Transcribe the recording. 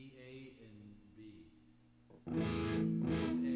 EA and B.